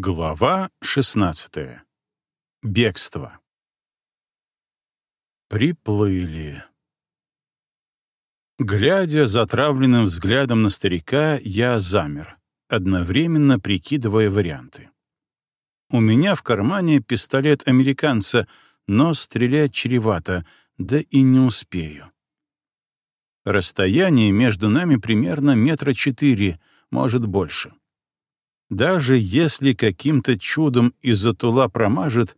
Глава 16. Бегство. Приплыли. Глядя затравленным взглядом на старика, я замер, одновременно прикидывая варианты. У меня в кармане пистолет американца, но стрелять чревато, да и не успею. Расстояние между нами примерно метра четыре, может, больше. Даже если каким-то чудом из-за тула промажет,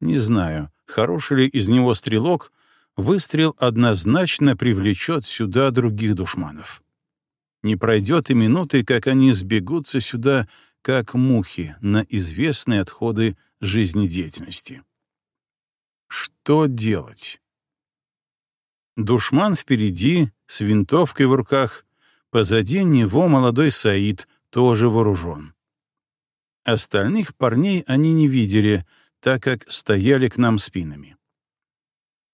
не знаю, хороший ли из него стрелок, выстрел однозначно привлечет сюда других душманов. Не пройдет и минуты, как они сбегутся сюда, как мухи, на известные отходы жизнедеятельности. Что делать? Душман впереди, с винтовкой в руках, позади него молодой Саид, тоже вооружен. Остальных парней они не видели, так как стояли к нам спинами.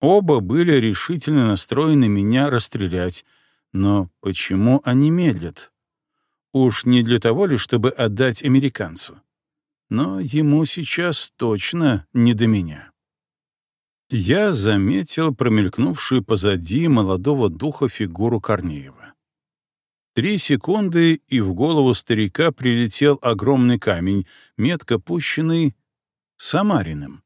Оба были решительно настроены меня расстрелять, но почему они медлят? Уж не для того ли, чтобы отдать американцу? Но ему сейчас точно не до меня. Я заметил промелькнувшую позади молодого духа фигуру Корнеева. Три секунды, и в голову старика прилетел огромный камень, метко пущенный Самариным.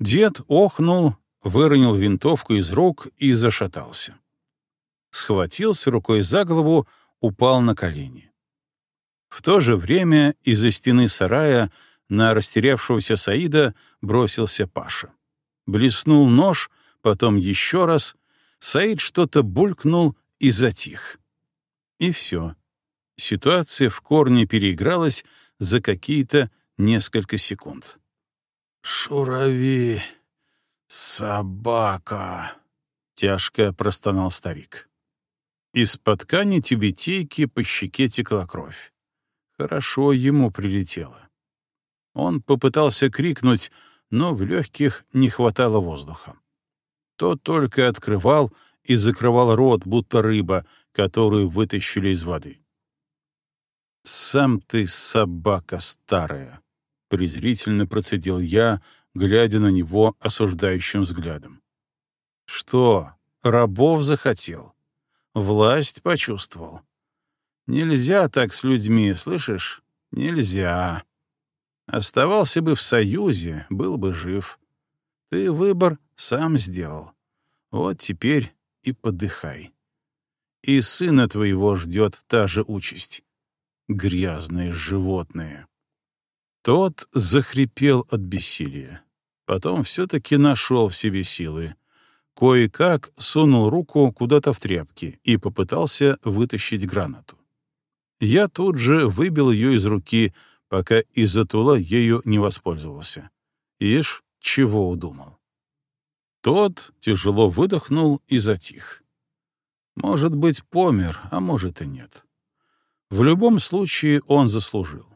Дед охнул, выронил винтовку из рук и зашатался. Схватился рукой за голову, упал на колени. В то же время из-за стены сарая на растерявшегося Саида бросился Паша. Блеснул нож, потом еще раз. Саид что-то булькнул и затих. И все. Ситуация в корне переигралась за какие-то несколько секунд. «Шурави! Собака!» — тяжко простонал старик. Из-под ткани тюбетейки по щеке текла кровь. Хорошо ему прилетело. Он попытался крикнуть, но в легких не хватало воздуха. Тот только открывал и закрывал рот, будто рыба, которую вытащили из воды. «Сам ты собака старая», — презрительно процедил я, глядя на него осуждающим взглядом. «Что, рабов захотел? Власть почувствовал? Нельзя так с людьми, слышишь? Нельзя. Оставался бы в Союзе, был бы жив. Ты выбор сам сделал. Вот теперь и подыхай и сына твоего ждет та же участь. Грязные животные. Тот захрипел от бессилия. Потом все-таки нашел в себе силы. Кое-как сунул руку куда-то в тряпки и попытался вытащить гранату. Я тут же выбил ее из руки, пока из-за тула ею не воспользовался. Ишь, чего удумал. Тот тяжело выдохнул и затих. Может быть, помер, а может и нет. В любом случае он заслужил.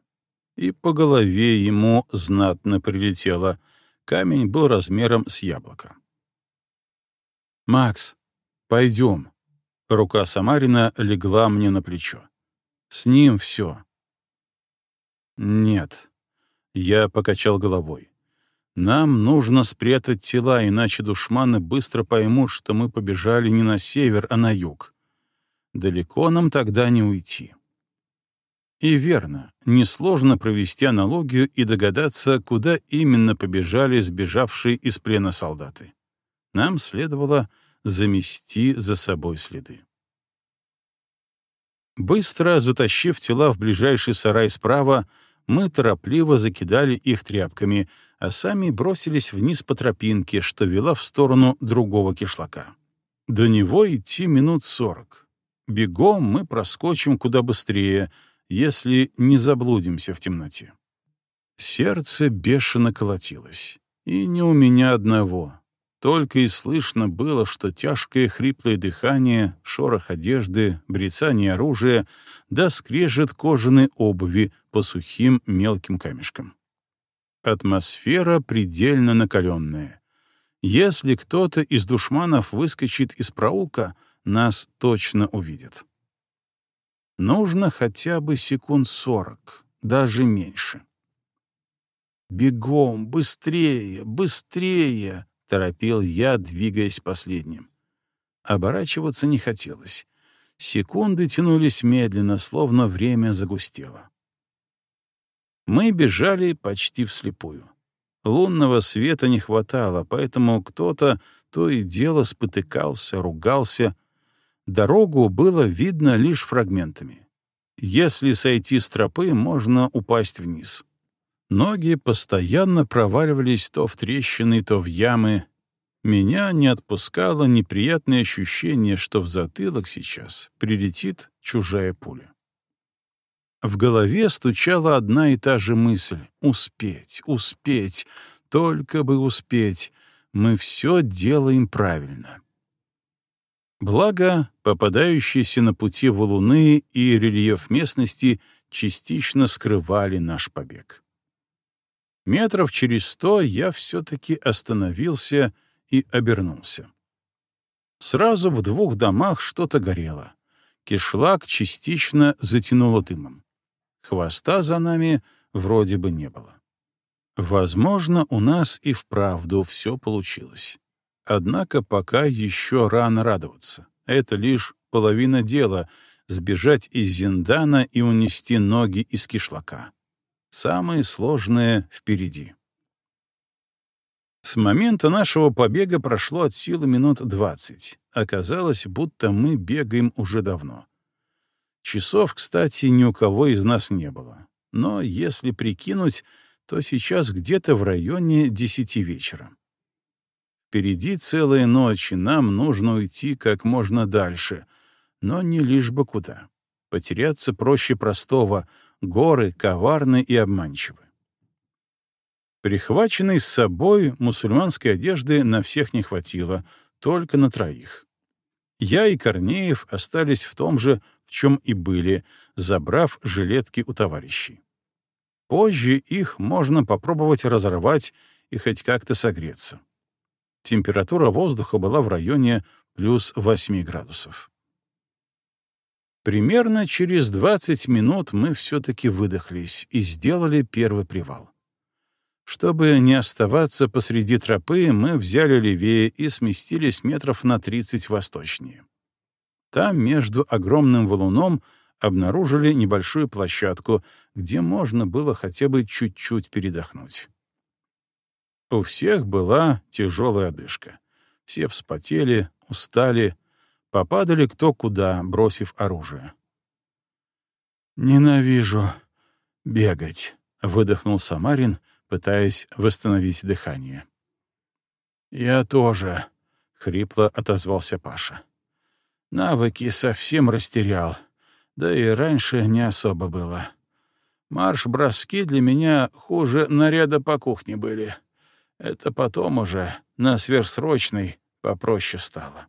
И по голове ему знатно прилетело. Камень был размером с яблоко. «Макс, пойдем». Рука Самарина легла мне на плечо. «С ним все». «Нет». Я покачал головой. Нам нужно спрятать тела, иначе душманы быстро поймут, что мы побежали не на север, а на юг. Далеко нам тогда не уйти. И верно, несложно провести аналогию и догадаться, куда именно побежали сбежавшие из плена солдаты. Нам следовало замести за собой следы. Быстро затащив тела в ближайший сарай справа, мы торопливо закидали их тряпками, а сами бросились вниз по тропинке, что вела в сторону другого кишлака. До него идти минут сорок. Бегом мы проскочим куда быстрее, если не заблудимся в темноте. Сердце бешено колотилось. И не у меня одного. Только и слышно было, что тяжкое хриплое дыхание, шорох одежды, брецание оружия да скрежет кожаной обуви по сухим мелким камешкам. Атмосфера предельно накаленная. Если кто-то из душманов выскочит из проулка, нас точно увидят. Нужно хотя бы секунд сорок, даже меньше. «Бегом! Быстрее! Быстрее!» — торопил я, двигаясь последним. Оборачиваться не хотелось. Секунды тянулись медленно, словно время загустело. Мы бежали почти вслепую. Лунного света не хватало, поэтому кто-то то и дело спотыкался, ругался. Дорогу было видно лишь фрагментами. Если сойти с тропы, можно упасть вниз. Ноги постоянно проваливались то в трещины, то в ямы. Меня не отпускало неприятное ощущение, что в затылок сейчас прилетит чужая пуля. В голове стучала одна и та же мысль — успеть, успеть, только бы успеть. Мы все делаем правильно. Благо, попадающиеся на пути валуны и рельеф местности частично скрывали наш побег. Метров через сто я все-таки остановился и обернулся. Сразу в двух домах что-то горело. Кишлак частично затянуло дымом. Хвоста за нами вроде бы не было. Возможно, у нас и вправду все получилось. Однако пока еще рано радоваться. Это лишь половина дела — сбежать из Зиндана и унести ноги из кишлака. Самое сложное впереди. С момента нашего побега прошло от силы минут двадцать. Оказалось, будто мы бегаем уже давно. Часов, кстати, ни у кого из нас не было. Но если прикинуть, то сейчас где-то в районе десяти вечера. Впереди целая ночь, нам нужно уйти как можно дальше, но не лишь бы куда. Потеряться проще простого, горы коварны и обманчивы. Прихваченной с собой мусульманской одежды на всех не хватило, только на троих. Я и Корнеев остались в том же чем и были, забрав жилетки у товарищей. Позже их можно попробовать разорвать и хоть как-то согреться. Температура воздуха была в районе плюс 8 градусов. Примерно через 20 минут мы все-таки выдохлись и сделали первый привал. Чтобы не оставаться посреди тропы, мы взяли левее и сместились метров на 30 восточнее. Там, между огромным валуном, обнаружили небольшую площадку, где можно было хотя бы чуть-чуть передохнуть. У всех была тяжелая одышка. Все вспотели, устали, попадали кто куда, бросив оружие. «Ненавижу бегать», — выдохнул Самарин, пытаясь восстановить дыхание. «Я тоже», — хрипло отозвался Паша. Навыки совсем растерял. Да и раньше не особо было. Марш-броски для меня хуже наряда по кухне были. Это потом уже, на сверхсрочный, попроще стало.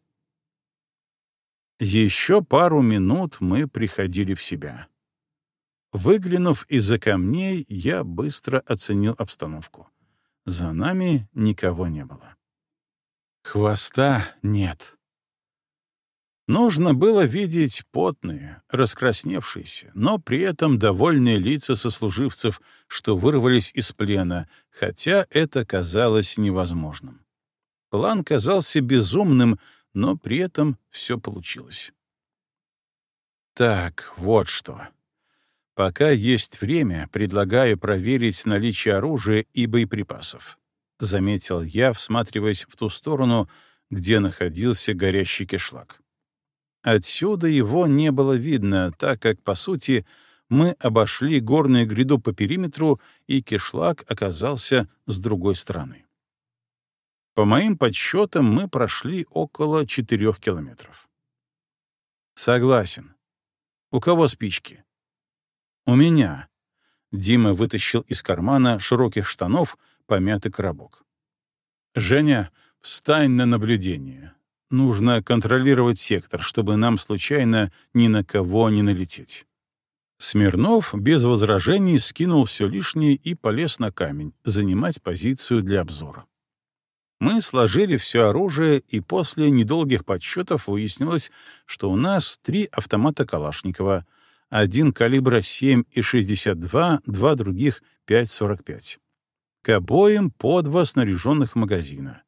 Еще пару минут мы приходили в себя. Выглянув из-за камней, я быстро оценил обстановку. За нами никого не было. Хвоста нет. Нужно было видеть потные, раскрасневшиеся, но при этом довольные лица сослуживцев, что вырвались из плена, хотя это казалось невозможным. План казался безумным, но при этом все получилось. Так, вот что. Пока есть время, предлагаю проверить наличие оружия и боеприпасов. Заметил я, всматриваясь в ту сторону, где находился горящий кишлак. Отсюда его не было видно, так как, по сути, мы обошли горную гряду по периметру, и кишлак оказался с другой стороны. По моим подсчетам, мы прошли около четырех километров. Согласен. У кого спички? У меня. Дима вытащил из кармана широких штанов помятый коробок. Женя, встань на наблюдение. Нужно контролировать сектор, чтобы нам случайно ни на кого не налететь. Смирнов без возражений скинул все лишнее и полез на камень, занимать позицию для обзора. Мы сложили все оружие, и после недолгих подсчетов выяснилось, что у нас три автомата Калашникова, один калибра 7,62, два других 5,45. К обоим по два снаряженных магазина.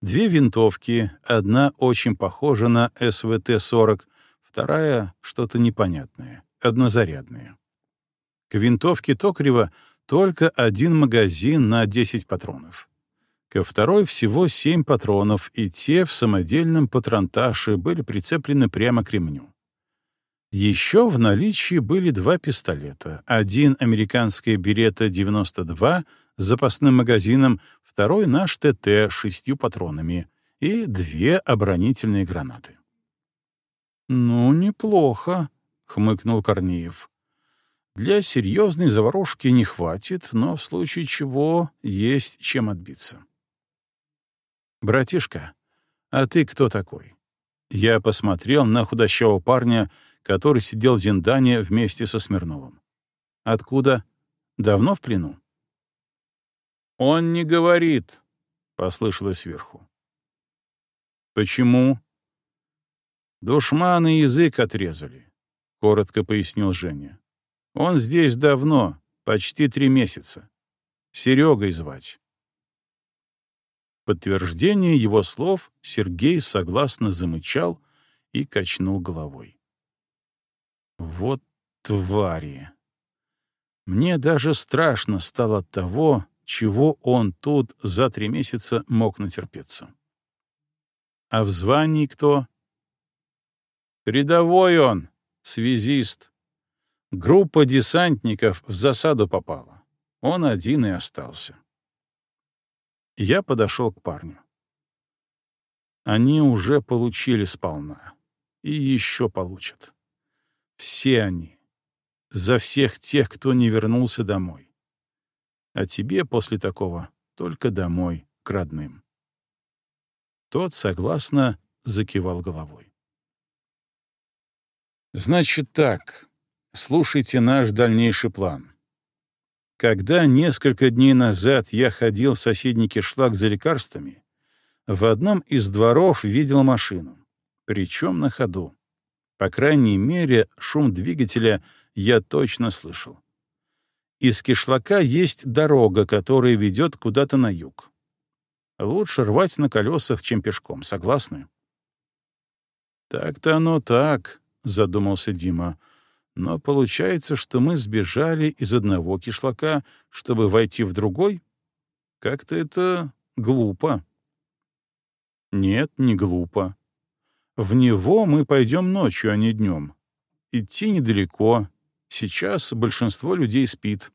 Две винтовки, одна очень похожа на СВТ-40, вторая — что-то непонятное, однозарядная. К винтовке Токарева только один магазин на 10 патронов. Ко второй всего 7 патронов, и те в самодельном патронташе были прицеплены прямо к ремню. Еще в наличии были два пистолета. Один американская «Берета-92» запасным магазином, второй наш ТТ с шестью патронами и две оборонительные гранаты. «Ну, неплохо», — хмыкнул Корнеев. «Для серьезной заварушки не хватит, но в случае чего есть чем отбиться». «Братишка, а ты кто такой?» Я посмотрел на худощавого парня, который сидел в Зиндане вместе со Смирновым. «Откуда? Давно в плену?» «Он не говорит», — послышалось сверху. «Почему?» «Душманы язык отрезали», — коротко пояснил Женя. «Он здесь давно, почти три месяца. Серегой звать». подтверждение его слов Сергей согласно замычал и качнул головой. Вот твари! Мне даже страшно стало от того, чего он тут за три месяца мог натерпеться. А в звании кто? Рядовой он, связист. Группа десантников в засаду попала. Он один и остался. Я подошел к парню. Они уже получили сполна. И еще получат. Все они. За всех тех, кто не вернулся домой. А тебе после такого только домой, к родным. Тот согласно закивал головой. Значит так, слушайте наш дальнейший план. Когда несколько дней назад я ходил в соседний кишлак за лекарствами, в одном из дворов видел машину, причем на ходу. По крайней мере, шум двигателя я точно слышал. Из кишлака есть дорога, которая ведет куда-то на юг. Лучше рвать на колесах, чем пешком, согласны? «Так-то оно так», — задумался Дима. «Но получается, что мы сбежали из одного кишлака, чтобы войти в другой? Как-то это глупо». «Нет, не глупо. В него мы пойдем ночью, а не днем. Идти недалеко. Сейчас большинство людей спит.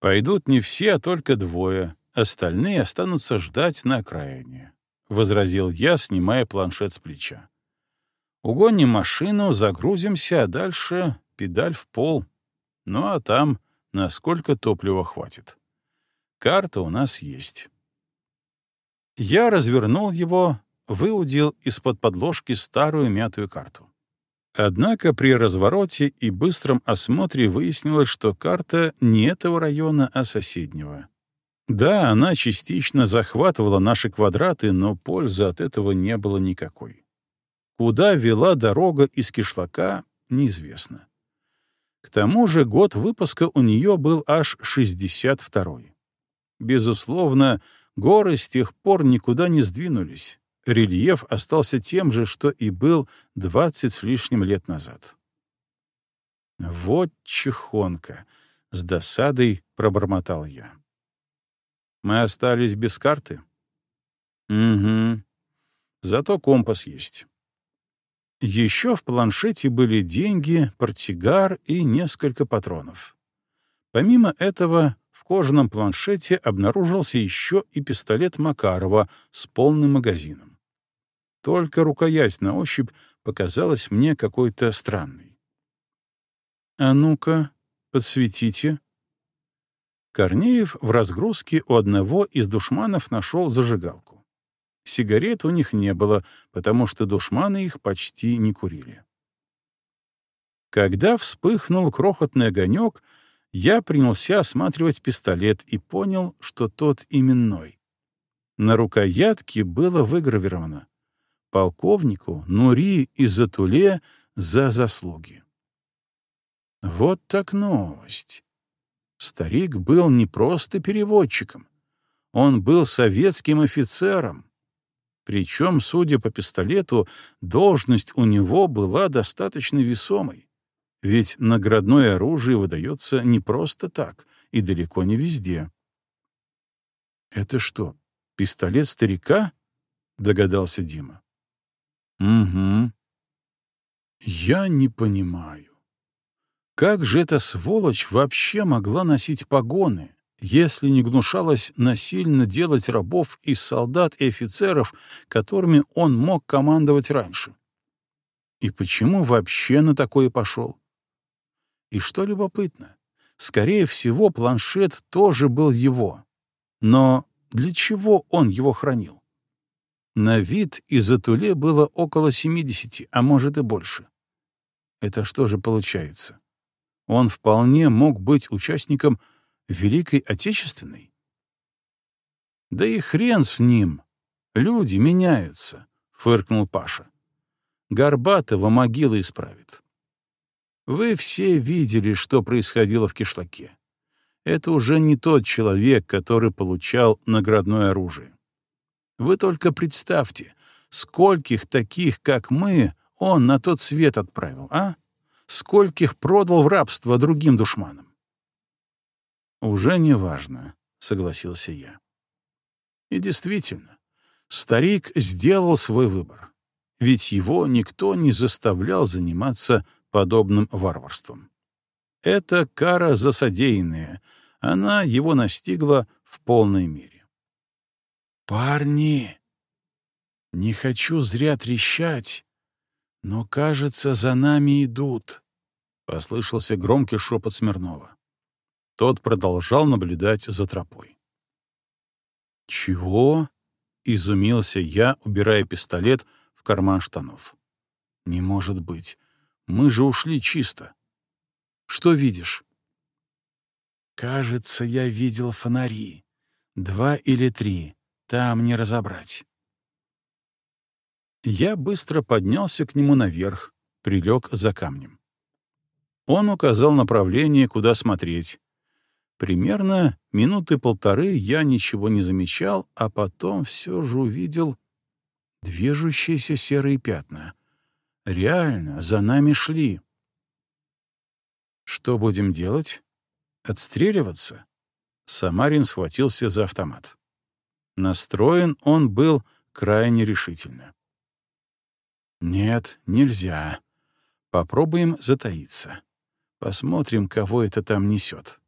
Пойдут не все, а только двое. Остальные останутся ждать на окраине», — возразил я, снимая планшет с плеча. «Угоним машину, загрузимся, а дальше педаль в пол. Ну а там насколько топлива хватит. Карта у нас есть». Я развернул его, выудил из-под подложки старую мятую карту. Однако при развороте и быстром осмотре выяснилось, что карта не этого района, а соседнего. Да, она частично захватывала наши квадраты, но пользы от этого не было никакой. Куда вела дорога из кишлака, неизвестно. К тому же год выпуска у нее был аж 62-й. Безусловно, горы с тех пор никуда не сдвинулись, рельеф остался тем же, что и был 20 с лишним лет назад. «Вот чехонка!» — с досадой пробормотал я. «Мы остались без карты?» «Угу. Зато компас есть». Еще в планшете были деньги, портсигар и несколько патронов. Помимо этого, в кожаном планшете обнаружился еще и пистолет Макарова с полным магазином. Только рукоять на ощупь показалась мне какой-то странной. «А ну-ка, подсветите». Корнеев в разгрузке у одного из душманов нашел зажигалку. Сигарет у них не было, потому что душманы их почти не курили. Когда вспыхнул крохотный огонек, я принялся осматривать пистолет и понял, что тот именной. На рукоятке было выгравировано полковнику Нури и Затуле за заслуги. Вот так новость. Старик был не просто переводчиком, Он был советским офицером. Причем, судя по пистолету, должность у него была достаточно весомой. Ведь наградное оружие выдается не просто так и далеко не везде. «Это что, пистолет старика?» — догадался Дима. «Угу. Я не понимаю. Как же эта сволочь вообще могла носить погоны, если не гнушалась насильно делать рабов из солдат и офицеров, которыми он мог командовать раньше? И почему вообще на такое пошел? И что любопытно, скорее всего, планшет тоже был его. Но для чего он его хранил? На вид из-за туле было около 70, а может и больше. Это что же получается? Он вполне мог быть участником Великой Отечественной? Да и хрен с ним. Люди меняются, — фыркнул Паша. Горбатого могила исправит. Вы все видели, что происходило в кишлаке. Это уже не тот человек, который получал наградное оружие. Вы только представьте, скольких таких, как мы, он на тот свет отправил, а? Скольких продал в рабство другим душманам? «Уже не важно», — согласился я. И действительно, старик сделал свой выбор, ведь его никто не заставлял заниматься подобным варварством. Это кара за содеянное, она его настигла в полной мере. «Парни! Не хочу зря трещать, но, кажется, за нами идут», — послышался громкий шепот Смирнова. Тот продолжал наблюдать за тропой. «Чего?» — изумился я, убирая пистолет в карман штанов. «Не может быть. Мы же ушли чисто. Что видишь?» «Кажется, я видел фонари. Два или три. Там не разобрать». Я быстро поднялся к нему наверх, прилег за камнем. Он указал направление, куда смотреть, Примерно минуты полторы я ничего не замечал, а потом все же увидел движущиеся серые пятна. Реально, за нами шли. Что будем делать? Отстреливаться? Самарин схватился за автомат. Настроен он был крайне решительно. «Нет, нельзя. Попробуем затаиться. Посмотрим, кого это там несет».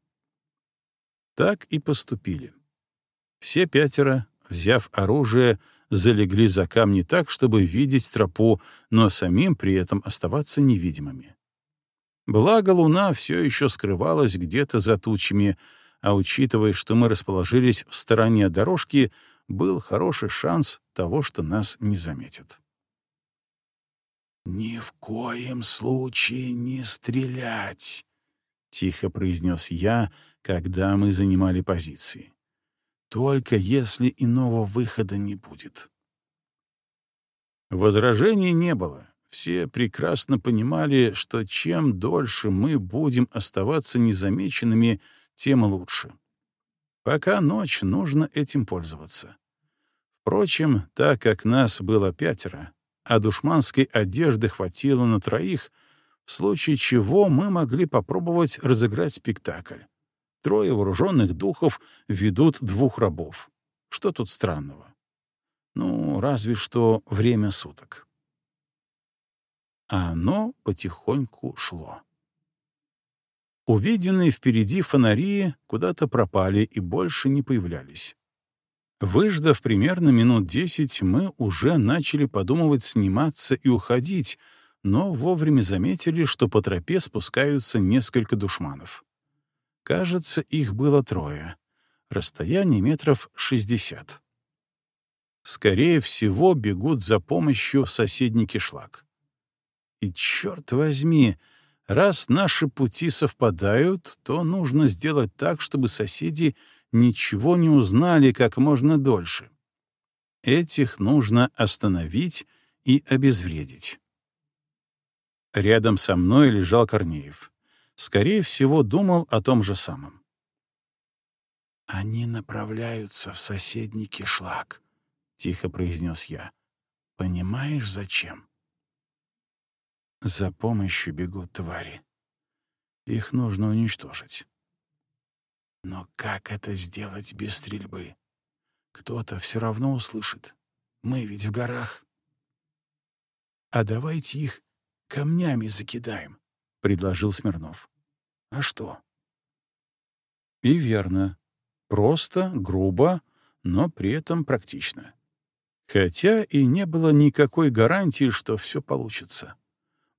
Так и поступили. Все пятеро, взяв оружие, залегли за камни так, чтобы видеть тропу, но самим при этом оставаться невидимыми. Благо луна все еще скрывалась где-то за тучами, а учитывая, что мы расположились в стороне дорожки, был хороший шанс того, что нас не заметят. «Ни в коем случае не стрелять!» — тихо произнес я, когда мы занимали позиции. Только если иного выхода не будет. Возражений не было. Все прекрасно понимали, что чем дольше мы будем оставаться незамеченными, тем лучше. Пока ночь, нужно этим пользоваться. Впрочем, так как нас было пятеро, а душманской одежды хватило на троих, в случае чего мы могли попробовать разыграть спектакль. Трое вооруженных духов ведут двух рабов. Что тут странного? Ну, разве что время суток. А оно потихоньку шло. Увиденные впереди фонари куда-то пропали и больше не появлялись. Выждав примерно минут десять, мы уже начали подумывать сниматься и уходить, но вовремя заметили, что по тропе спускаются несколько душманов. Кажется, их было трое. Расстояние метров шестьдесят. Скорее всего, бегут за помощью в соседний кишлак. И черт возьми, раз наши пути совпадают, то нужно сделать так, чтобы соседи ничего не узнали как можно дольше. Этих нужно остановить и обезвредить. Рядом со мной лежал Корнеев скорее всего, думал о том же самом. «Они направляются в соседний кишлак», — тихо произнес я. «Понимаешь, зачем?» «За помощью бегут твари. Их нужно уничтожить». «Но как это сделать без стрельбы? Кто-то все равно услышит. Мы ведь в горах». «А давайте их камнями закидаем», — предложил Смирнов. «А что?» И верно. Просто, грубо, но при этом практично. Хотя и не было никакой гарантии, что все получится.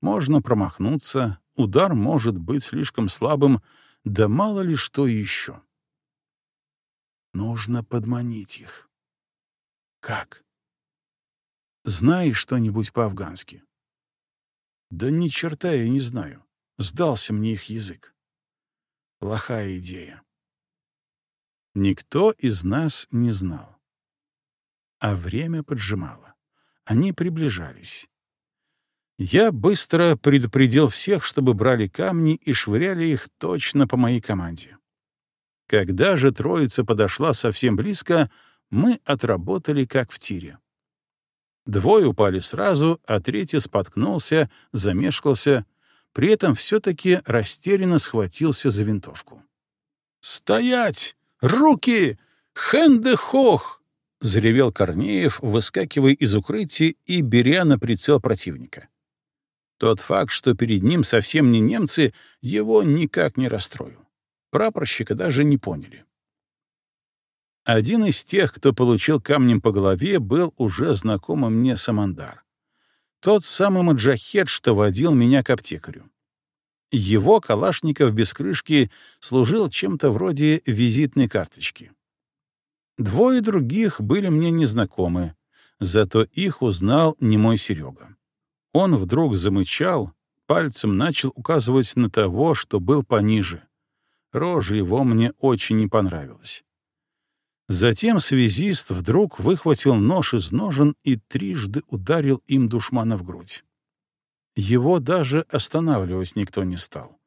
Можно промахнуться, удар может быть слишком слабым, да мало ли что еще. Нужно подманить их. Как? Знаешь что-нибудь по-афгански? Да ни черта я не знаю. Сдался мне их язык. Плохая идея. Никто из нас не знал. А время поджимало. Они приближались. Я быстро предупредил всех, чтобы брали камни и швыряли их точно по моей команде. Когда же троица подошла совсем близко, мы отработали как в тире. Двое упали сразу, а третий споткнулся, замешкался, при этом все-таки растерянно схватился за винтовку. «Стоять!» «Руки! Хэнде-хох!» — заревел Корнеев, выскакивая из укрытия и беря на прицел противника. Тот факт, что перед ним совсем не немцы, его никак не расстроил. Прапорщика даже не поняли. Один из тех, кто получил камнем по голове, был уже знакомый мне Самандар. Тот самый маджахет, что водил меня к аптекарю. Его Калашников без крышки служил чем-то вроде визитной карточки. Двое других были мне незнакомы, зато их узнал не мой Серега. Он вдруг замычал, пальцем начал указывать на того, что был пониже. Рожа его мне очень не понравилась. Затем связист вдруг выхватил нож из ножен и трижды ударил им душмана в грудь. Его даже останавливать никто не стал.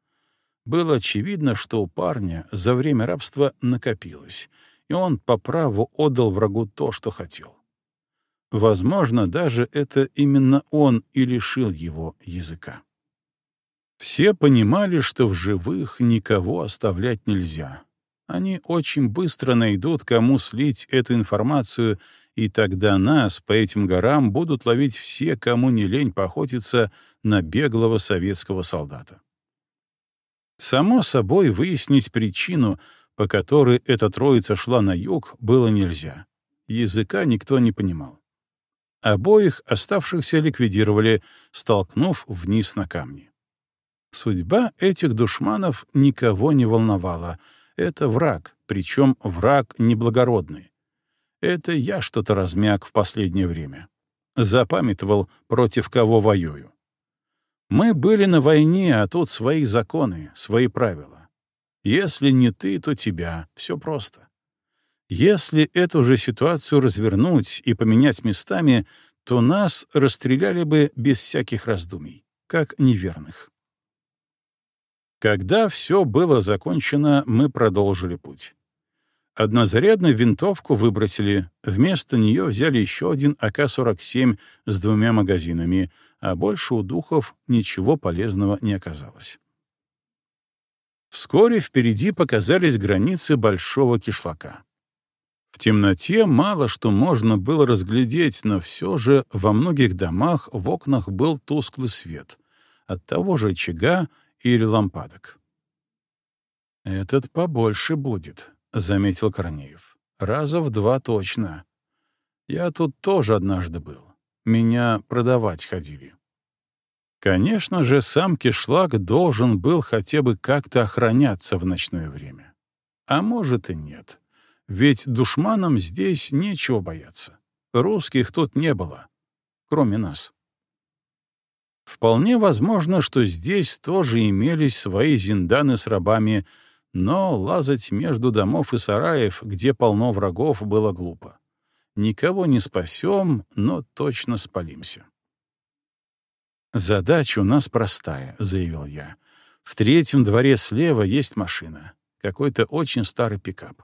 Было очевидно, что у парня за время рабства накопилось, и он по праву отдал врагу то, что хотел. Возможно, даже это именно он и лишил его языка. Все понимали, что в живых никого оставлять нельзя. Они очень быстро найдут, кому слить эту информацию, и тогда нас по этим горам будут ловить все, кому не лень поохотиться на беглого советского солдата. Само собой, выяснить причину, по которой эта троица шла на юг, было нельзя. Языка никто не понимал. Обоих оставшихся ликвидировали, столкнув вниз на камни. Судьба этих душманов никого не волновала. Это враг, причем враг неблагородный. Это я что-то размяк в последнее время. Запамятовал, против кого воюю. Мы были на войне, а тут свои законы, свои правила. Если не ты, то тебя. Все просто. Если эту же ситуацию развернуть и поменять местами, то нас расстреляли бы без всяких раздумий, как неверных. Когда все было закончено, мы продолжили путь. Однозарядную винтовку выбросили, вместо нее взяли еще один АК-47 с двумя магазинами — а больше у духов ничего полезного не оказалось. Вскоре впереди показались границы большого кишлака. В темноте мало что можно было разглядеть, но все же во многих домах в окнах был тусклый свет от того же очага или лампадок. «Этот побольше будет», — заметил Корнеев. «Раза в два точно. Я тут тоже однажды был. Меня продавать ходили. Конечно же, сам кишлак должен был хотя бы как-то охраняться в ночное время. А может и нет. Ведь душманам здесь нечего бояться. Русских тут не было, кроме нас. Вполне возможно, что здесь тоже имелись свои зинданы с рабами, но лазать между домов и сараев, где полно врагов, было глупо. Никого не спасем, но точно спалимся. «Задача у нас простая», — заявил я. «В третьем дворе слева есть машина. Какой-то очень старый пикап.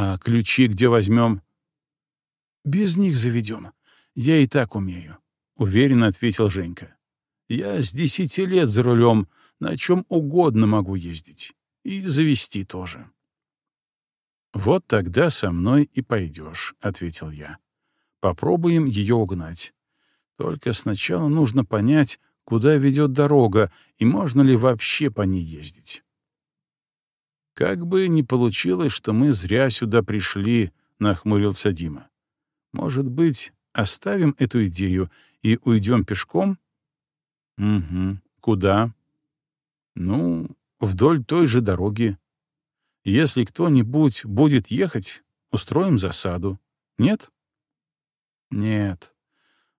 А ключи где возьмем? Без них заведем. Я и так умею, — уверенно ответил Женька. Я с десяти лет за рулем, на чем угодно могу ездить. И завести тоже. «Вот тогда со мной и пойдешь», — ответил я. «Попробуем ее угнать. Только сначала нужно понять, куда ведет дорога и можно ли вообще по ней ездить». «Как бы ни получилось, что мы зря сюда пришли», — нахмурился Дима. «Может быть, оставим эту идею и уйдем пешком?» «Угу. Куда?» «Ну, вдоль той же дороги. Если кто-нибудь будет ехать, устроим засаду. Нет? Нет.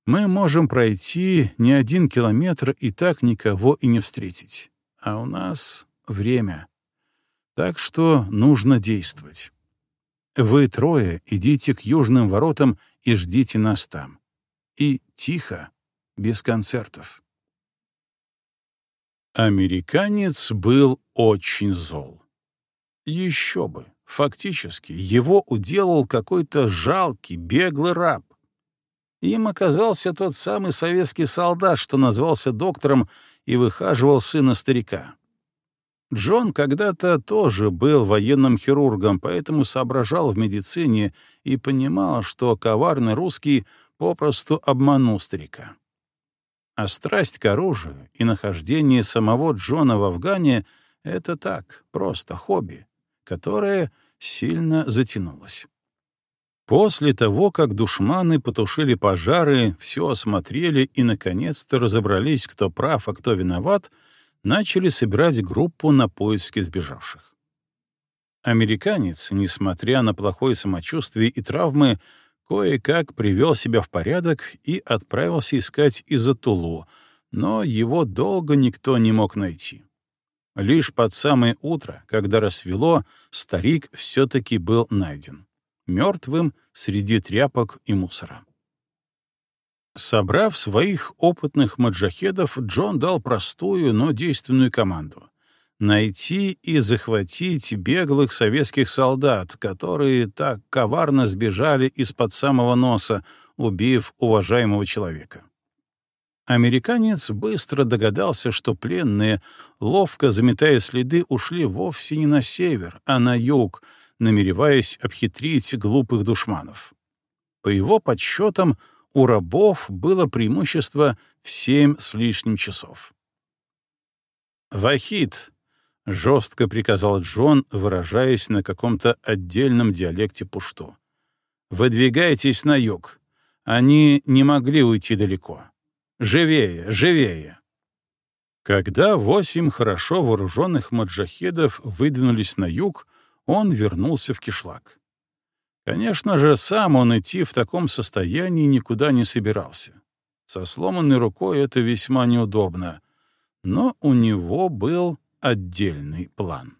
Мы можем пройти не один километр и так никого и не встретить. А у нас время. Так что нужно действовать. Вы трое идите к южным воротам и ждите нас там. И тихо, без концертов. Американец был очень зол. Еще бы, фактически, его уделал какой-то жалкий, беглый раб. Им оказался тот самый советский солдат, что назвался доктором и выхаживал сына старика. Джон когда-то тоже был военным хирургом, поэтому соображал в медицине и понимал, что коварный русский попросту обманул старика. А страсть к оружию и нахождение самого Джона в Афгане — это так, просто хобби, которое сильно затянулось. После того, как душманы потушили пожары, все осмотрели и, наконец-то, разобрались, кто прав, а кто виноват, начали собирать группу на поиски сбежавших. Американец, несмотря на плохое самочувствие и травмы, кое-как привел себя в порядок и отправился искать Изатулу, но его долго никто не мог найти. Лишь под самое утро, когда рассвело, старик все-таки был найден. Мертвым среди тряпок и мусора. Собрав своих опытных маджахедов, Джон дал простую, но действенную команду — найти и захватить беглых советских солдат, которые так коварно сбежали из-под самого носа, убив уважаемого человека. Американец быстро догадался, что пленные, ловко заметая следы, ушли вовсе не на север, а на юг, намереваясь обхитрить глупых душманов. По его подсчетам, у рабов было преимущество в семь с лишним часов. «Вахид!» — жестко приказал Джон, выражаясь на каком-то отдельном диалекте пушту. «Выдвигайтесь на юг. Они не могли уйти далеко. Живее, живее!» Когда восемь хорошо вооруженных маджахедов выдвинулись на юг, он вернулся в кишлак. Конечно же, сам он идти в таком состоянии никуда не собирался. Со сломанной рукой это весьма неудобно, но у него был отдельный план.